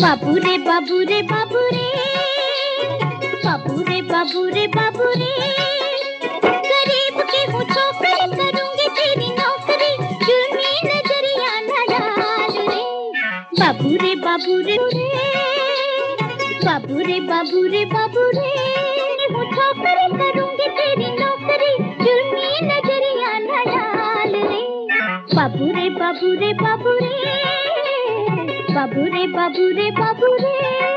बाबू रे बाबू रे बाबू रे बाबू रे बाबू रे बाबू रे गरीब की हूँ छोकरी करूँगी तेरी नौकरी। जुर्मी नज़रिया न डाल रे। बाबू रे बाबू रे बाबू रे बाबू रे बाबू रे हूँ छोकरी करूँगी तेरी नौकरी। जुर्मी नज़रिया न डाल रे। बाबू रे बाबू रे बाबू रे बाबू रे बाबू रे बाबू रे।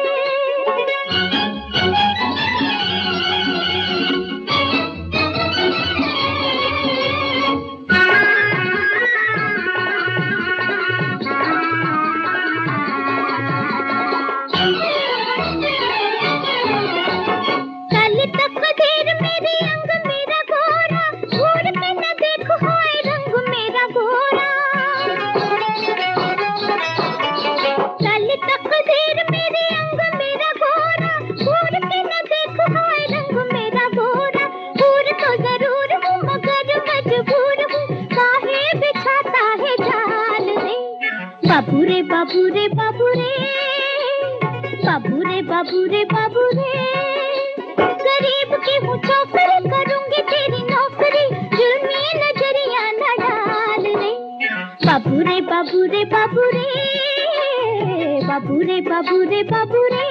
बाबू रे बाबू रे बाबू रे बाबू रे बाबू रे बाबू रे गरीब की हूँ करूँगी, तेरी नौकरी जुर्मी नज़रिया न डाल रे। बाबू रे बाबू रे बाबू रे बाबू रे बाबू रे बाबू रे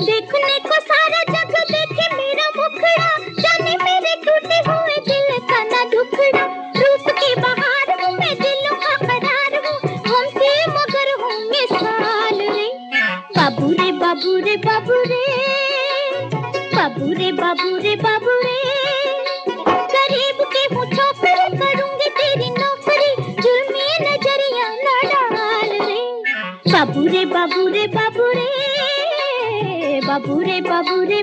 देखने को सारा जग देखे मेरा मुखड़ा। जाने मेरे टूटे हुए दिल का ना दुखड़ा रूप की बहार हूँ, मैं दिलों का करार हूँ। हमसे मगर हूँ मिसाल रे। बाबू रे बाबू रे बाबू रे। बाबू रे बाबू रे बाबू रे। गरीब के हूँ, छोकरी करूँगी तेरी नौकरी। जुर्मी नज़रिया न डाल रे। बाबू रे बाबू रे, बाबू बाबू रे बाबू रे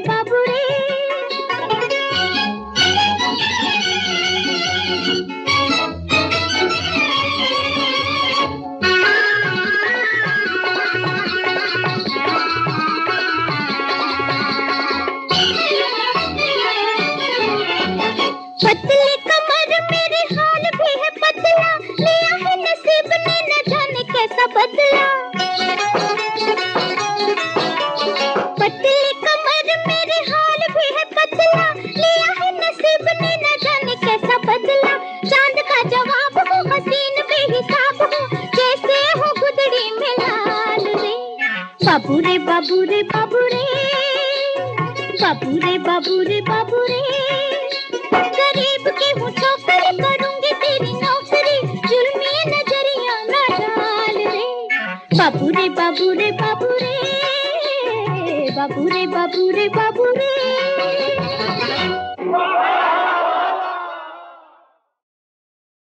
जवाब हो हसीन बेहिसाब हो जैसे हो गुदड़ी में लाल रे। बाबू रे बाबू रे बाबू रे बाबू रे बाबू रे बाबू रे गरीब की हूँ छोकरी करूँगी, तेरी नौकरी जुर्मी नज़रिया न डाल रे। बाबू रे बाबू रे बाबू रे बाबू रे बाबू रे बाबू रे